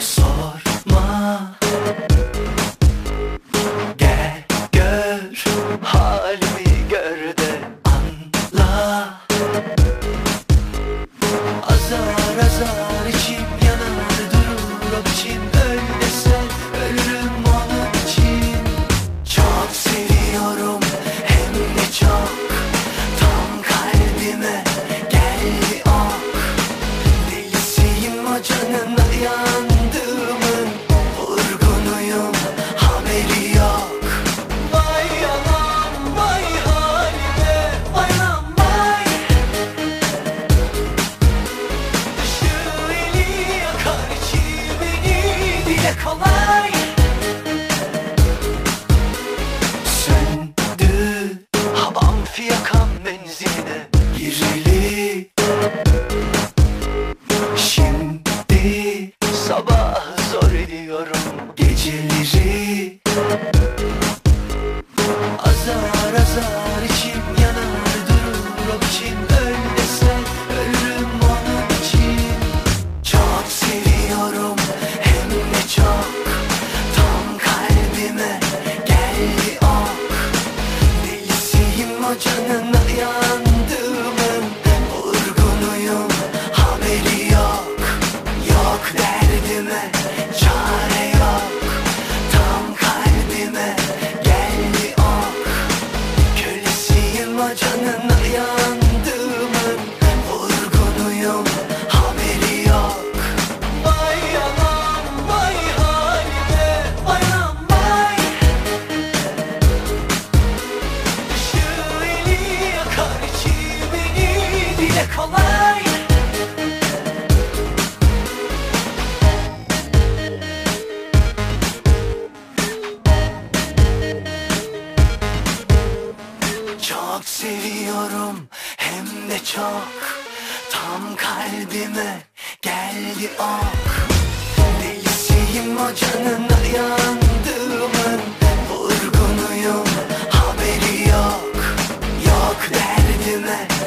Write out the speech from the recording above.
sorma. Canına yandığımın Vurgunuyum haberi yok Yok derdime. Çare yok Tam kalbime. Geldi ok. Kölesiyim o canına Seviyorum hem de çok. Tam kalbime geldi ok. Delisiyim o canına yandığımın. Vurgunuyum haberi yok. Yok derdime.